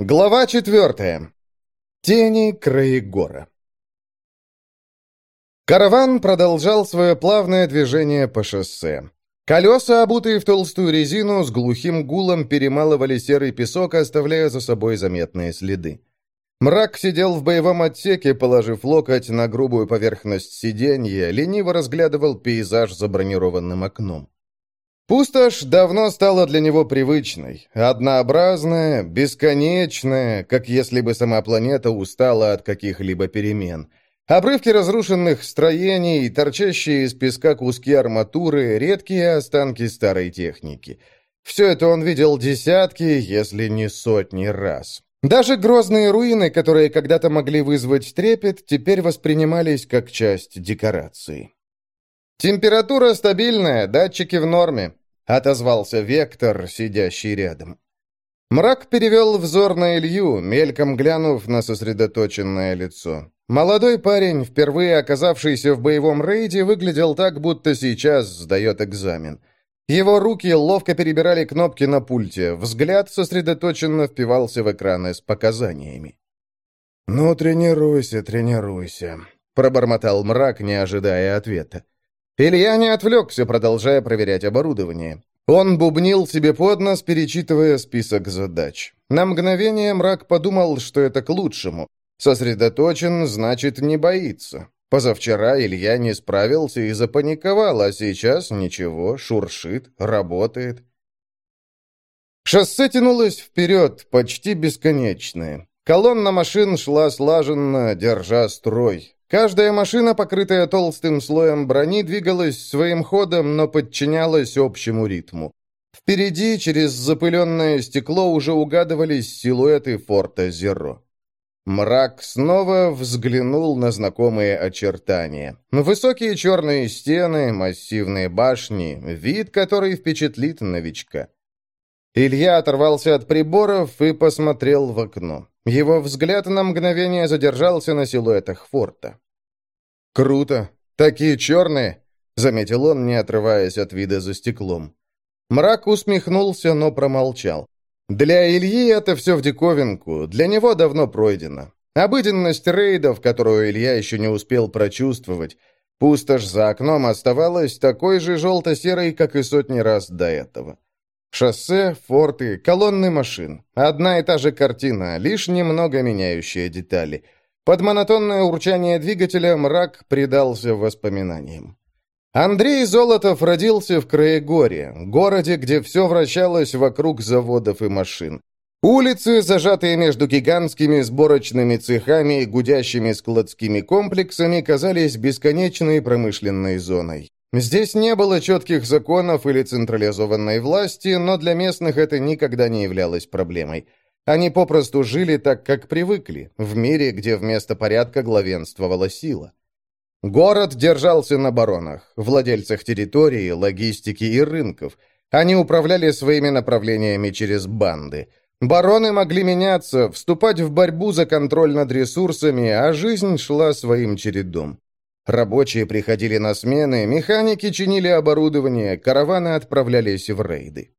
Глава четвертая. Тени Краегора. Караван продолжал свое плавное движение по шоссе. Колеса, обутые в толстую резину, с глухим гулом перемалывали серый песок, оставляя за собой заметные следы. Мрак сидел в боевом отсеке, положив локоть на грубую поверхность сиденья, лениво разглядывал пейзаж за бронированным окном. Пустошь давно стала для него привычной, однообразная, бесконечная, как если бы сама планета устала от каких-либо перемен. Обрывки разрушенных строений, торчащие из песка куски арматуры, редкие останки старой техники. Все это он видел десятки, если не сотни раз. Даже грозные руины, которые когда-то могли вызвать трепет, теперь воспринимались как часть декорации. «Температура стабильная, датчики в норме», — отозвался Вектор, сидящий рядом. Мрак перевел взор на Илью, мельком глянув на сосредоточенное лицо. Молодой парень, впервые оказавшийся в боевом рейде, выглядел так, будто сейчас сдает экзамен. Его руки ловко перебирали кнопки на пульте, взгляд сосредоточенно впивался в экраны с показаниями. «Ну, тренируйся, тренируйся», — пробормотал мрак, не ожидая ответа. Илья не отвлекся, продолжая проверять оборудование. Он бубнил себе под нос, перечитывая список задач. На мгновение мрак подумал, что это к лучшему. Сосредоточен, значит, не боится. Позавчера Илья не справился и запаниковал, а сейчас ничего, шуршит, работает. Шоссе тянулось вперед, почти бесконечное. Колонна машин шла слаженно, держа строй. Каждая машина, покрытая толстым слоем брони, двигалась своим ходом, но подчинялась общему ритму. Впереди, через запыленное стекло, уже угадывались силуэты форта Зеро. Мрак снова взглянул на знакомые очертания. Высокие черные стены, массивные башни, вид, который впечатлит новичка. Илья оторвался от приборов и посмотрел в окно. Его взгляд на мгновение задержался на силуэтах форта. «Круто! Такие черные!» — заметил он, не отрываясь от вида за стеклом. Мрак усмехнулся, но промолчал. Для Ильи это все в диковинку, для него давно пройдено. Обыденность рейдов, которую Илья еще не успел прочувствовать. Пустошь за окном оставалась такой же желто-серой, как и сотни раз до этого. Шоссе, форты, колонны машин. Одна и та же картина, лишь немного меняющие детали. Под монотонное урчание двигателя мрак предался воспоминаниям. Андрей Золотов родился в Краегоре, городе, где все вращалось вокруг заводов и машин. Улицы, зажатые между гигантскими сборочными цехами и гудящими складскими комплексами, казались бесконечной промышленной зоной. Здесь не было четких законов или централизованной власти, но для местных это никогда не являлось проблемой. Они попросту жили так, как привыкли, в мире, где вместо порядка главенствовала сила. Город держался на баронах, владельцах территории, логистики и рынков. Они управляли своими направлениями через банды. Бароны могли меняться, вступать в борьбу за контроль над ресурсами, а жизнь шла своим чередом. Рабочие приходили на смены, механики чинили оборудование, караваны отправлялись в рейды.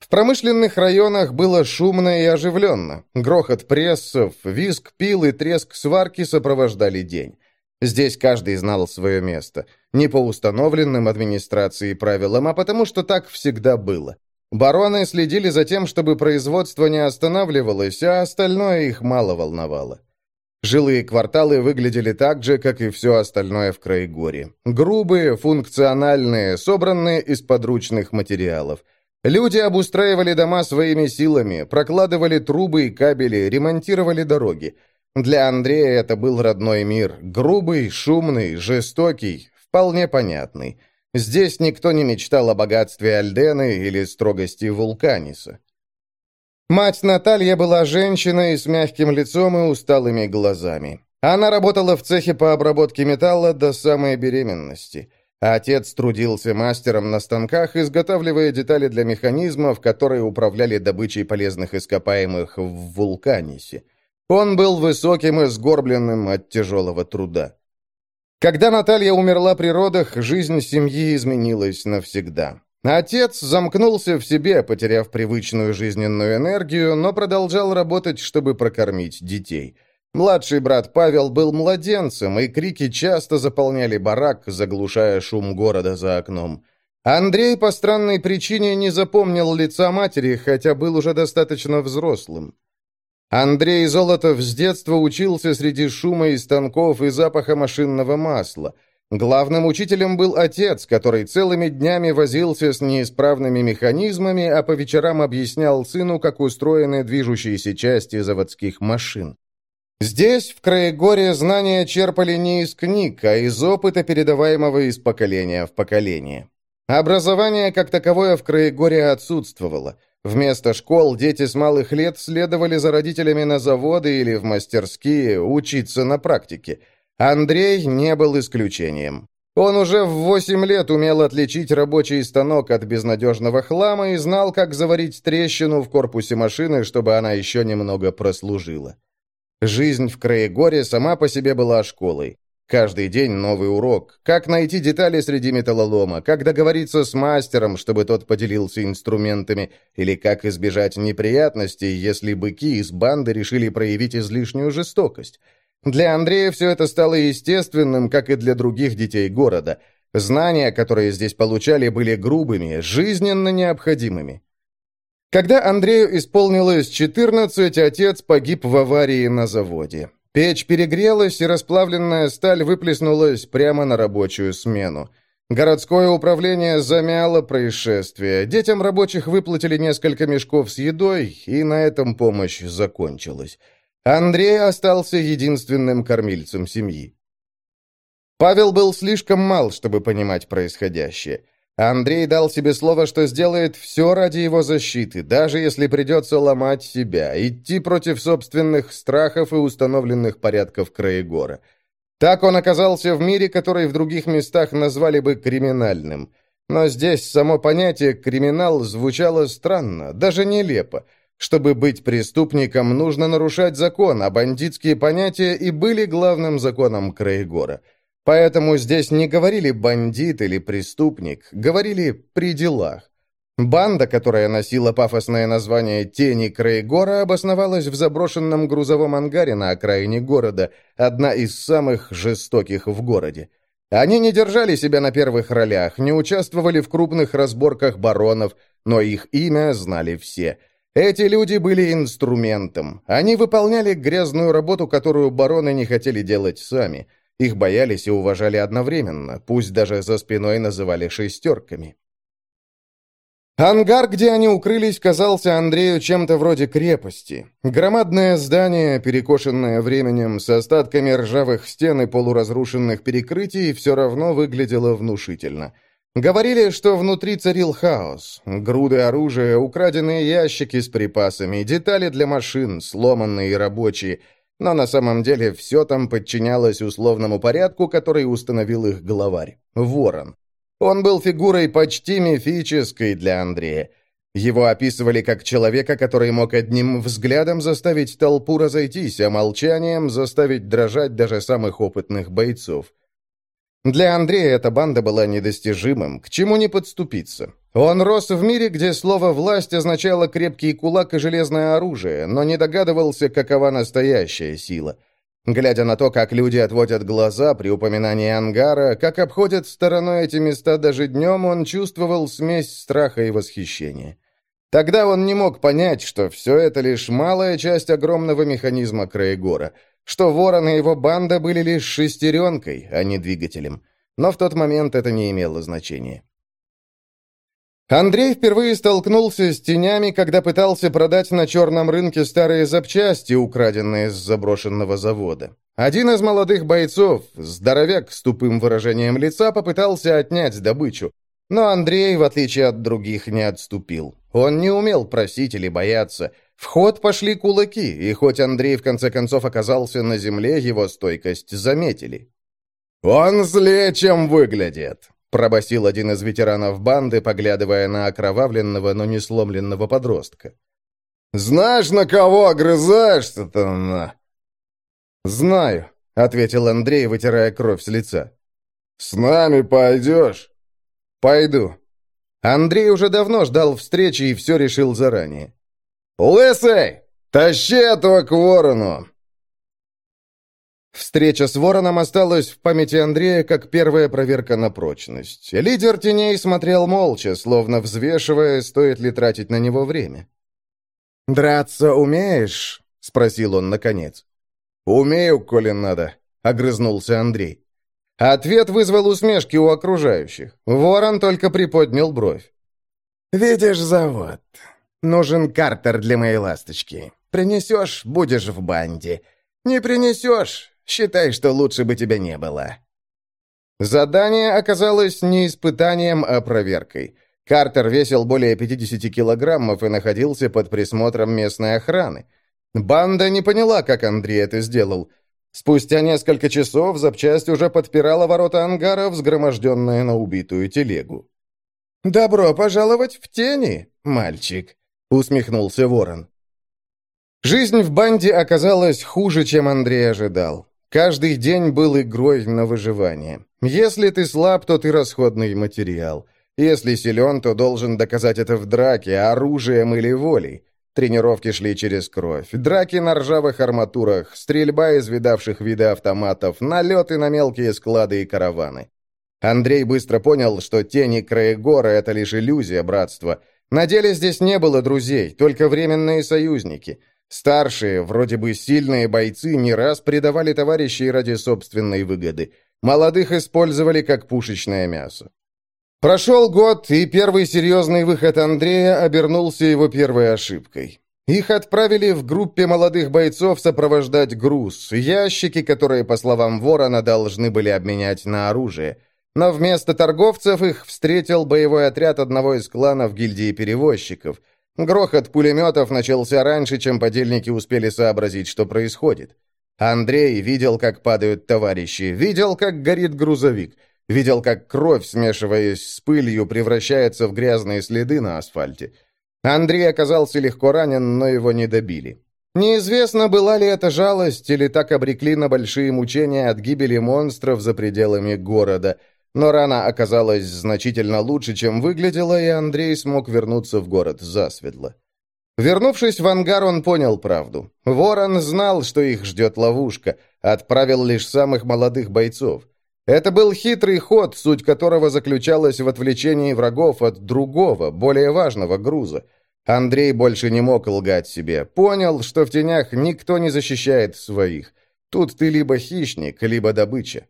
В промышленных районах было шумно и оживленно. Грохот прессов, визг пил и треск сварки сопровождали день. Здесь каждый знал свое место. Не по установленным администрацией правилам, а потому что так всегда было. Бароны следили за тем, чтобы производство не останавливалось, а остальное их мало волновало. Жилые кварталы выглядели так же, как и все остальное в Краегоре. Грубые, функциональные, собранные из подручных материалов. Люди обустраивали дома своими силами, прокладывали трубы и кабели, ремонтировали дороги. Для Андрея это был родной мир. Грубый, шумный, жестокий, вполне понятный. Здесь никто не мечтал о богатстве Альдены или строгости Вулканиса. Мать Наталья была женщиной с мягким лицом и усталыми глазами. Она работала в цехе по обработке металла до самой беременности. Отец трудился мастером на станках, изготавливая детали для механизмов, которые управляли добычей полезных ископаемых в Вулканисе. Он был высоким и сгорбленным от тяжелого труда. Когда Наталья умерла при родах, жизнь семьи изменилась навсегда. Отец замкнулся в себе, потеряв привычную жизненную энергию, но продолжал работать, чтобы прокормить детей. Младший брат Павел был младенцем, и крики часто заполняли барак, заглушая шум города за окном. Андрей по странной причине не запомнил лица матери, хотя был уже достаточно взрослым. Андрей Золотов с детства учился среди шума и станков и запаха машинного масла – Главным учителем был отец, который целыми днями возился с неисправными механизмами, а по вечерам объяснял сыну, как устроены движущиеся части заводских машин. Здесь, в Краегоре, знания черпали не из книг, а из опыта, передаваемого из поколения в поколение. Образование как таковое в Краегоре отсутствовало. Вместо школ дети с малых лет следовали за родителями на заводы или в мастерские учиться на практике – Андрей не был исключением. Он уже в восемь лет умел отличить рабочий станок от безнадежного хлама и знал, как заварить трещину в корпусе машины, чтобы она еще немного прослужила. Жизнь в Краегоре сама по себе была школой. Каждый день новый урок. Как найти детали среди металлолома, как договориться с мастером, чтобы тот поделился инструментами, или как избежать неприятностей, если быки из банды решили проявить излишнюю жестокость. Для Андрея все это стало естественным, как и для других детей города. Знания, которые здесь получали, были грубыми, жизненно необходимыми. Когда Андрею исполнилось 14, отец погиб в аварии на заводе. Печь перегрелась, и расплавленная сталь выплеснулась прямо на рабочую смену. Городское управление замяло происшествие. Детям рабочих выплатили несколько мешков с едой, и на этом помощь закончилась. Андрей остался единственным кормильцем семьи. Павел был слишком мал, чтобы понимать происходящее. Андрей дал себе слово, что сделает все ради его защиты, даже если придется ломать себя, идти против собственных страхов и установленных порядков Краегора. Так он оказался в мире, который в других местах назвали бы криминальным. Но здесь само понятие «криминал» звучало странно, даже нелепо – чтобы быть преступником, нужно нарушать закон, а бандитские понятия и были главным законом Крейгора. Поэтому здесь не говорили «бандит» или «преступник», говорили «при делах». Банда, которая носила пафосное название «Тени Крейгора», обосновалась в заброшенном грузовом ангаре на окраине города, одна из самых жестоких в городе. Они не держали себя на первых ролях, не участвовали в крупных разборках баронов, но их имя знали все – эти люди были инструментом. Они выполняли грязную работу, которую бароны не хотели делать сами. Их боялись и уважали одновременно, пусть даже за спиной называли «шестерками». Ангар, где они укрылись, казался Андрею чем-то вроде крепости. Громадное здание, перекошенное временем, с остатками ржавых стен и полуразрушенных перекрытий, все равно выглядело внушительно – Говорили, что внутри царил хаос. Груды оружия, украденные ящики с припасами, детали для машин, сломанные и рабочие. Но на самом деле все там подчинялось условному порядку, который установил их главарь – Ворон. Он был фигурой почти мифической для Андрея. Его описывали как человека, который мог одним взглядом заставить толпу разойтись, а молчанием заставить дрожать даже самых опытных бойцов. Для Андрея эта банда была недостижимым, к чему не подступиться. Он рос в мире, где слово «власть» означало крепкий кулак и железное оружие, но не догадывался, какова настоящая сила. Глядя на то, как люди отводят глаза при упоминании ангара, как обходят стороной эти места даже днем, он чувствовал смесь страха и восхищения. Тогда он не мог понять, что все это лишь малая часть огромного механизма Краегора — что Ворон и его банда были лишь шестеренкой, а не двигателем. Но в тот момент это не имело значения. Андрей впервые столкнулся с тенями, когда пытался продать на черном рынке старые запчасти, украденные с заброшенного завода. Один из молодых бойцов, здоровяк с тупым выражением лица, попытался отнять добычу. Но Андрей, в отличие от других, не отступил. Он не умел просить или бояться – в ход пошли кулаки, и хоть Андрей в конце концов оказался на земле, его стойкость заметили. «Он злее, чем выглядит», — пробасил один из ветеранов банды, поглядывая на окровавленного, но не сломленного подростка. «Знаешь, на кого огрызаешься-то, на?» «Знаю», — ответил Андрей, вытирая кровь с лица. «С нами пойдешь?» «Пойду». Андрей уже давно ждал встречи и все решил заранее. «Лысый, тащи этого к ворону!» Встреча с Вороном осталась в памяти Андрея как первая проверка на прочность. Лидер теней смотрел молча, словно взвешивая, стоит ли тратить на него время. «Драться умеешь?» — спросил он наконец. «Умею, коли надо», — огрызнулся Андрей. Ответ вызвал усмешки у окружающих. Ворон только приподнял бровь. «Видишь завод? Нужен картер для моей ласточки. Принесешь — будешь в банде. Не принесешь Считай, что лучше бы тебя не было». Задание оказалось не испытанием, а проверкой. Картер весил более 50 килограммов и находился под присмотром местной охраны. Банда не поняла, как Андрей это сделал. Спустя несколько часов запчасть уже подпирала ворота ангара, взгроможденная на убитую телегу. «Добро пожаловать в тени, мальчик», — усмехнулся ворон. Жизнь в банде оказалась хуже, чем Андрей ожидал. Каждый день был игрой на выживание. Если ты слаб, то ты расходный материал. Если силен, то должен доказать это в драке, оружием или волей. Тренировки шли через кровь. Драки на ржавых арматурах, стрельба из видавших виды автоматов, налеты на мелкие склады и караваны. Андрей быстро понял, что тени Краегора — это лишь иллюзия братства. На деле здесь не было друзей, только временные союзники — Старшие, вроде бы сильные бойцы, не раз предавали товарищей ради собственной выгоды. Молодых использовали как пушечное мясо. Прошел год, и первый серьезный выход Андрея обернулся его первой ошибкой. Их отправили в группе молодых бойцов сопровождать груз, ящики, которые, по словам Ворона, должны были обменять на оружие. Но вместо торговцев их встретил боевой отряд одного из кланов гильдии перевозчиков – Грохот пулеметов начался раньше, чем подельники успели сообразить, что происходит. Андрей видел, как падают товарищи, видел, как горит грузовик, видел, как кровь, смешиваясь с пылью, превращается в грязные следы на асфальте. Андрей оказался легко ранен, но его не добили. Неизвестно, была ли это жалость или так обрекли на большие мучения от гибели монстров за пределами города – но рана оказалась значительно лучше, чем выглядела, и Андрей смог вернуться в город засветло. Вернувшись в ангар, он понял правду. Ворон знал, что их ждет ловушка, отправил лишь самых молодых бойцов. Это был хитрый ход, суть которого заключалась в отвлечении врагов от другого, более важного груза. Андрей больше не мог лгать себе. Понял, что в тенях никто не защищает своих. Тут ты либо хищник, либо добыча.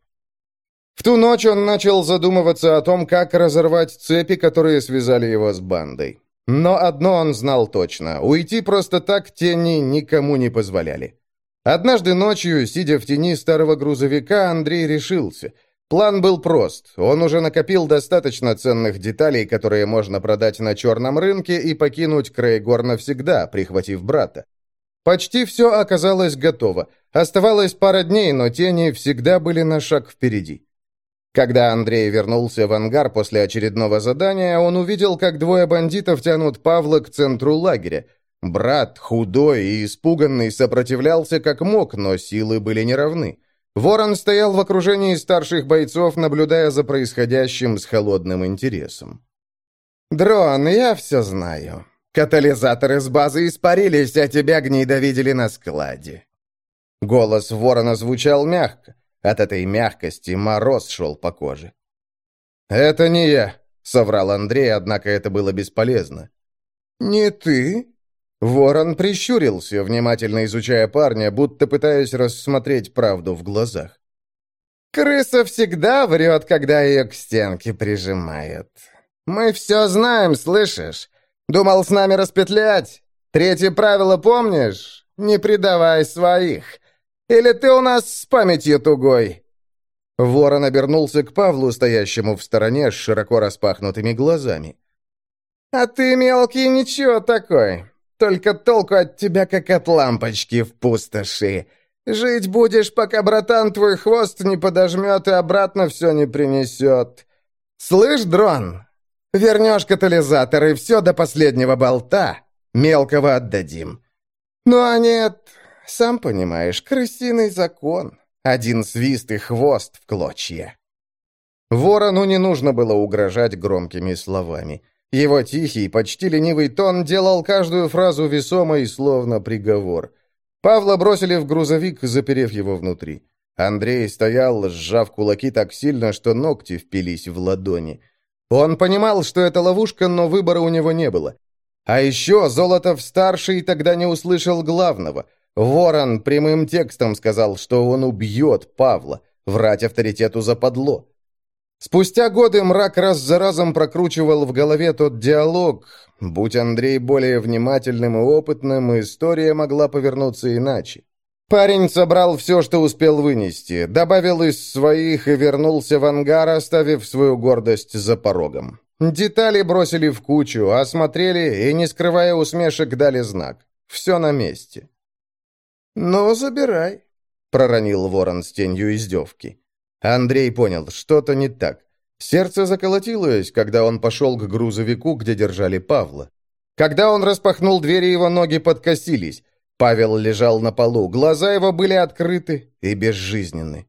В ту ночь он начал задумываться о том, как разорвать цепи, которые связали его с бандой. Но одно он знал точно – уйти просто так тени никому не позволяли. Однажды ночью, сидя в тени старого грузовика, Андрей решился. План был прост. Он уже накопил достаточно ценных деталей, которые можно продать на черном рынке и покинуть Крейгор навсегда, прихватив брата. Почти все оказалось готово. Оставалось пара дней, но тени всегда были на шаг впереди. Когда Андрей вернулся в ангар после очередного задания, он увидел, как двое бандитов тянут Павла к центру лагеря. Брат, худой и испуганный, сопротивлялся как мог, но силы были неравны. Ворон стоял в окружении старших бойцов, наблюдая за происходящим с холодным интересом. «Дрон, я все знаю. Катализаторы с базы испарились, а тебя гнида видели на складе». Голос ворона звучал мягко. От этой мягкости мороз шел по коже. «Это не я», — соврал Андрей, однако это было бесполезно. «Не ты?» Ворон прищурился, внимательно изучая парня, будто пытаясь рассмотреть правду в глазах. «Крыса всегда врет, когда ее к стенке прижимают. Мы все знаем, слышишь? Думал с нами распетлять? Третье правило помнишь? Не предавай своих. Или ты у нас с памятью тугой?» Ворон обернулся к Павлу, стоящему в стороне с широко распахнутыми глазами. «А ты, мелкий, ничего такой. Только толку от тебя, как от лампочки в пустоши. Жить будешь, пока братан твой хвост не подожмет и обратно все не принесет. Слышь, дрон, вернешь катализатор и все до последнего болта. Мелкого отдадим. Ну а нет, сам понимаешь, крысиный закон. Один свист и хвост в клочья. Ворону не нужно было угрожать громкими словами. Его тихий, почти ленивый тон делал каждую фразу весомой, словно приговор. Павла бросили в грузовик, заперев его внутри. Андрей стоял, сжав кулаки так сильно, что ногти впились в ладони. Он понимал, что это ловушка, но выбора у него не было. А еще Золотов-старший тогда не услышал главного. Ворон прямым текстом сказал, что он убьет Павла. Врать авторитету западло. Спустя годы мрак раз за разом прокручивал в голове тот диалог. Будь Андрей более внимательным и опытным, история могла повернуться иначе. Парень собрал все, что успел вынести, добавил из своих и вернулся в ангар, оставив свою гордость за порогом. Детали бросили в кучу, осмотрели и, не скрывая усмешек, дали знак. Все на месте. «Ну, забирай», — проронил ворон с тенью издевки. Андрей понял, что-то не так. Сердце заколотилось, когда он пошел к грузовику, где держали Павла. Когда он распахнул двери, его ноги подкосились. Павел лежал на полу, глаза его были открыты и безжизненны.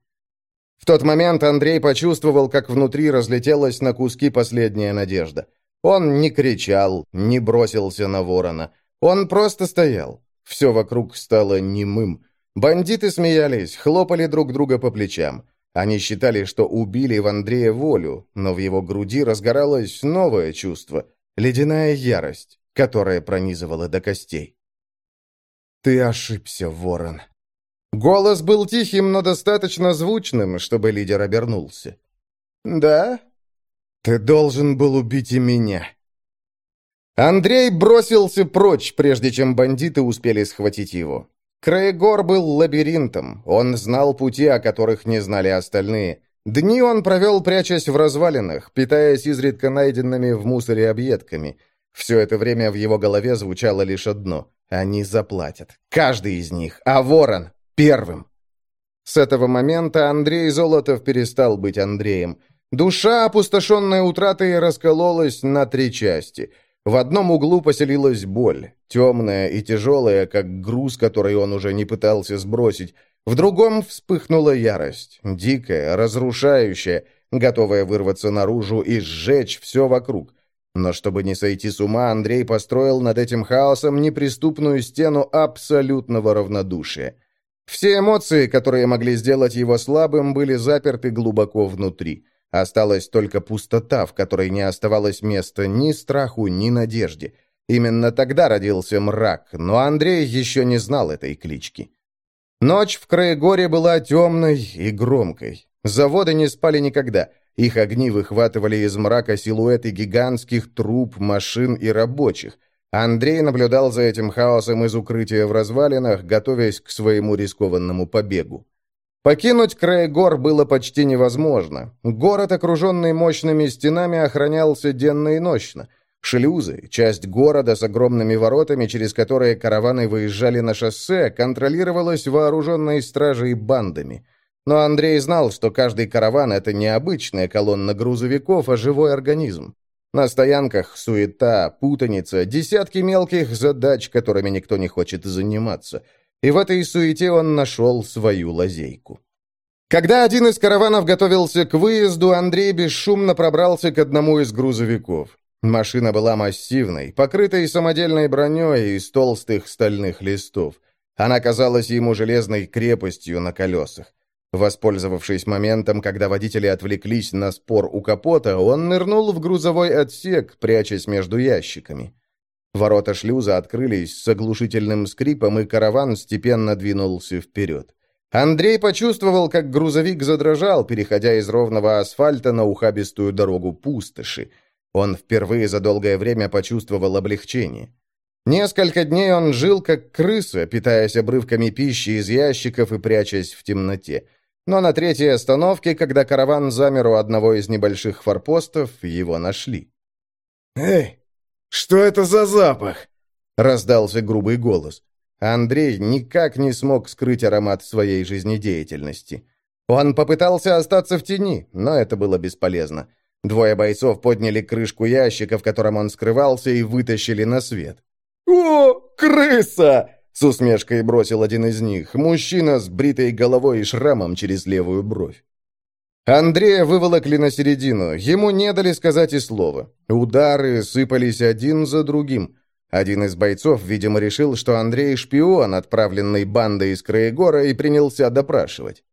В тот момент Андрей почувствовал, как внутри разлетелась на куски последняя надежда. Он не кричал, не бросился на ворона. Он просто стоял. Все вокруг стало немым. Бандиты смеялись, хлопали друг друга по плечам. Они считали, что убили в Андрея волю, но в его груди разгоралось новое чувство — ледяная ярость, которая пронизывала до костей. «Ты ошибся, Ворон». Голос был тихим, но достаточно звучным, чтобы лидер обернулся. «Да? Ты должен был убить и меня». Андрей бросился прочь, прежде чем бандиты успели схватить его. Краегор был лабиринтом, он знал пути, о которых не знали остальные. Дни он провел, прячась в развалинах, питаясь изредка найденными в мусоре объедками. Все это время в его голове звучало лишь одно — они заплатят. Каждый из них, а ворон — первым. С этого момента Андрей Золотов перестал быть Андреем. Душа, опустошенная утратой, раскололась на три части — в одном углу поселилась боль, темная и тяжелая, как груз, который он уже не пытался сбросить. В другом вспыхнула ярость, дикая, разрушающая, готовая вырваться наружу и сжечь все вокруг. Но чтобы не сойти с ума, Андрей построил над этим хаосом неприступную стену абсолютного равнодушия. Все эмоции, которые могли сделать его слабым, были заперты глубоко внутри. Осталась только пустота, в которой не оставалось места ни страху, ни надежде. Именно тогда родился мрак, но Андрей еще не знал этой клички. Ночь в Краегоре была темной и громкой. Заводы не спали никогда. Их огни выхватывали из мрака силуэты гигантских труб, машин и рабочих. Андрей наблюдал за этим хаосом из укрытия в развалинах, готовясь к своему рискованному побегу. Покинуть край гор было почти невозможно. Город, окруженный мощными стенами, охранялся денно и ночно. Шлюзы, часть города с огромными воротами, через которые караваны выезжали на шоссе, контролировалась вооруженной стражей бандами. Но Андрей знал, что каждый караван — это не обычная колонна грузовиков, а живой организм. На стоянках суета, путаница, десятки мелких задач, которыми никто не хочет заниматься — и в этой суете он нашел свою лазейку. Когда один из караванов готовился к выезду, Андрей бесшумно пробрался к одному из грузовиков. Машина была массивной, покрытой самодельной броней из толстых стальных листов. Она казалась ему железной крепостью на колесах. Воспользовавшись моментом, когда водители отвлеклись на спор у капота, он нырнул в грузовой отсек, прячась между ящиками. Ворота шлюза открылись с оглушительным скрипом, и караван степенно двинулся вперед. Андрей почувствовал, как грузовик задрожал, переходя из ровного асфальта на ухабистую дорогу пустоши. Он впервые за долгое время почувствовал облегчение. Несколько дней он жил как крыса, питаясь обрывками пищи из ящиков и прячась в темноте. Но на третьей остановке, когда караван замер у одного из небольших форпостов, его нашли. «Эй, «Что это за запах?» — раздался грубый голос. Андрей никак не смог скрыть аромат своей жизнедеятельности. Он попытался остаться в тени, но это было бесполезно. Двое бойцов подняли крышку ящика, в котором он скрывался, и вытащили на свет. «О, крыса!» — с усмешкой бросил один из них, мужчина с бритой головой и шрамом через левую бровь. Андрея выволокли на середину, ему не дали сказать и слова. Удары сыпались один за другим. Один из бойцов, видимо, решил, что Андрей шпион, отправленный бандой из Краегора, и принялся допрашивать.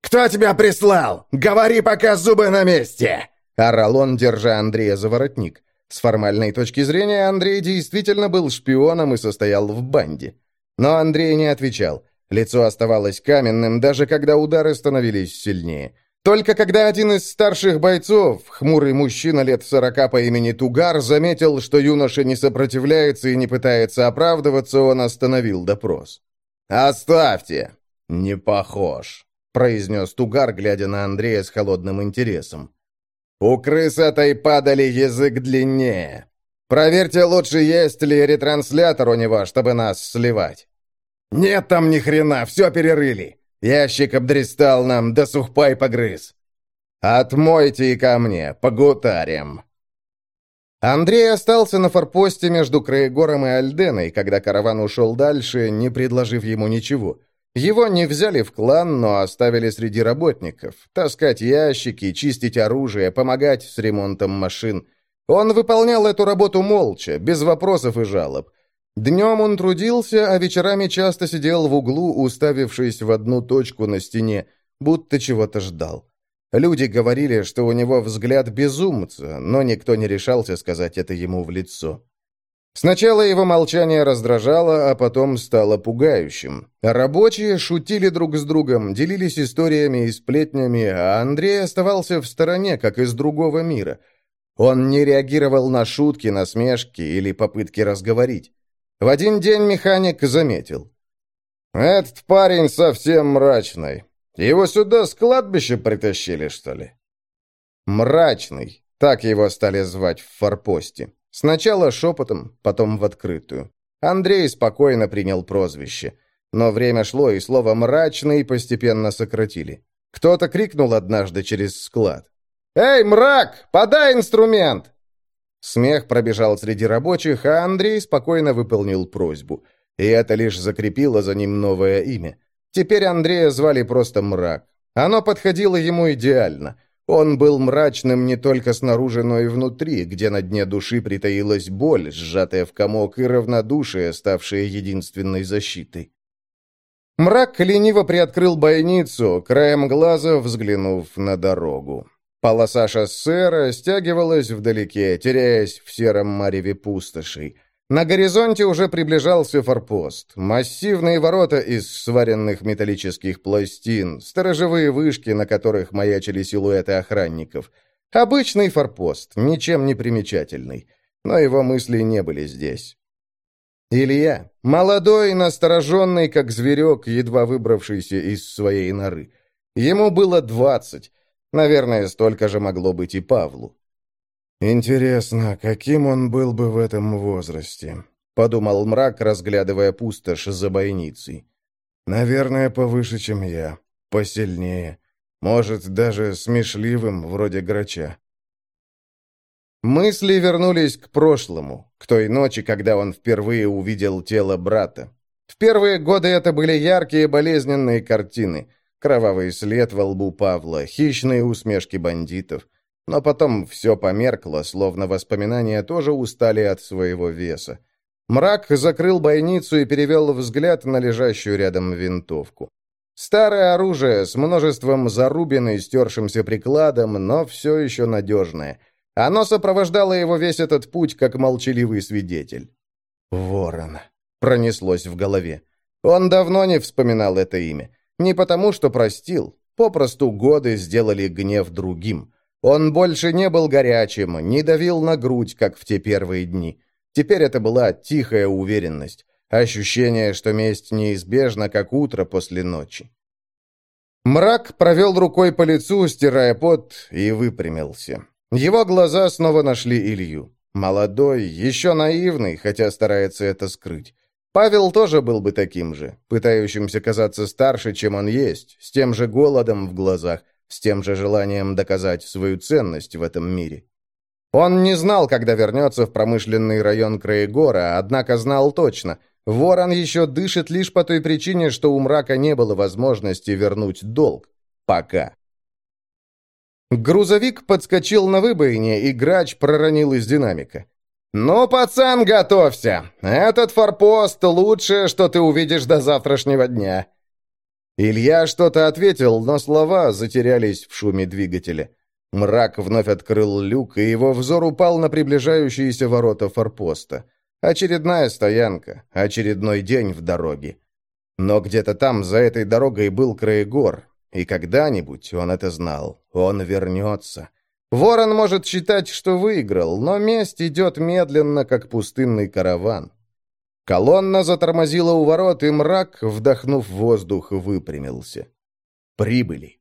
«Кто тебя прислал? Говори, пока зубы на месте!» Орал он, держа Андрея за воротник. С формальной точки зрения Андрей действительно был шпионом и состоял в банде. Но Андрей не отвечал. Лицо оставалось каменным, даже когда удары становились сильнее. Только когда один из старших бойцов, хмурый мужчина лет сорока по имени Тугар, заметил, что юноша не сопротивляется и не пытается оправдываться, он остановил допрос. «Оставьте!» «Не похож», — произнес Тугар, глядя на Андрея с холодным интересом. «У крыс этой падали язык длиннее. Проверьте лучше, есть ли ретранслятор у него, чтобы нас сливать». «Нет там ни хрена, все перерыли!» Ящик обдристал нам, да сухпай погрыз. Отмойте и ко мне, погутарим. Андрей остался на форпосте между Краегором и Альденой, когда караван ушел дальше, не предложив ему ничего. Его не взяли в клан, но оставили среди работников. Таскать ящики, чистить оружие, помогать с ремонтом машин. Он выполнял эту работу молча, без вопросов и жалоб. Днем он трудился, а вечерами часто сидел в углу, уставившись в одну точку на стене, будто чего-то ждал. Люди говорили, что у него взгляд безумца, но никто не решался сказать это ему в лицо. Сначала его молчание раздражало, а потом стало пугающим. Рабочие шутили друг с другом, делились историями и сплетнями, а Андрей оставался в стороне, как из другого мира. Он не реагировал на шутки, насмешки или попытки разговорить. В один день механик заметил. «Этот парень совсем мрачный. Его сюда с кладбища притащили, что ли?» «Мрачный», так его стали звать в форпосте. Сначала шепотом, потом в открытую. Андрей спокойно принял прозвище. Но время шло, и слово «мрачный» постепенно сократили. Кто-то крикнул однажды через склад. «Эй, мрак, подай инструмент!» Смех пробежал среди рабочих, а Андрей спокойно выполнил просьбу. И это лишь закрепило за ним новое имя. Теперь Андрея звали просто Мрак. Оно подходило ему идеально. Он был мрачным не только снаружи, но и внутри, где на дне души притаилась боль, сжатая в комок, и равнодушие, ставшее единственной защитой. Мрак лениво приоткрыл бойницу, краем глаза взглянув на дорогу. Полоса шоссе стягивалась вдалеке, теряясь в сером мареве пустошей. На горизонте уже приближался форпост. Массивные ворота из сваренных металлических пластин, сторожевые вышки, на которых маячили силуэты охранников. Обычный форпост, ничем не примечательный. Но его мысли не были здесь. Илья, молодой, настороженный, как зверек, едва выбравшийся из своей норы. Ему было двадцать. Наверное, столько же могло быть и Павлу. «Интересно, каким он был бы в этом возрасте?» — подумал мрак, разглядывая пустошь за бойницей. «Наверное, повыше, чем я. Посильнее. Может, даже смешливым, вроде грача». Мысли вернулись к прошлому, к той ночи, когда он впервые увидел тело брата. В первые годы это были яркие болезненные картины — Кровавый след во лбу Павла, хищные усмешки бандитов. Но потом все померкло, словно воспоминания тоже устали от своего веса. Мрак закрыл бойницу и перевел взгляд на лежащую рядом винтовку. Старое оружие с множеством зарубин и стершимся прикладом, но все еще надежное. Оно сопровождало его весь этот путь, как молчаливый свидетель. «Ворон», — пронеслось в голове. Он давно не вспоминал это имя. Не потому, что простил, попросту годы сделали гнев другим. Он больше не был горячим, не давил на грудь, как в те первые дни. Теперь это была тихая уверенность, ощущение, что месть неизбежна, как утро после ночи. Мрак провел рукой по лицу, стирая пот, и выпрямился. Его глаза снова нашли Илью. Молодой, еще наивный, хотя старается это скрыть. Павел тоже был бы таким же, пытающимся казаться старше, чем он есть, с тем же голодом в глазах, с тем же желанием доказать свою ценность в этом мире. Он не знал, когда вернется в промышленный район Краегора, однако знал точно, ворон еще дышит лишь по той причине, что у мрака не было возможности вернуть долг. Пока. Грузовик подскочил на выбоине, и грач проронил из динамика. «Ну, пацан, готовься! Этот форпост — лучшее, что ты увидишь до завтрашнего дня!» Илья что-то ответил, но слова затерялись в шуме двигателя. Мрак вновь открыл люк, и его взор упал на приближающиеся ворота форпоста. Очередная стоянка, очередной день в дороге. Но где-то там, за этой дорогой, был Краегор, и когда-нибудь, он это знал, он вернется. Ворон может считать, что выиграл, но месть идет медленно, как пустынный караван. Колонна затормозила у ворот, и мрак, вдохнув воздух, выпрямился. Прибыли.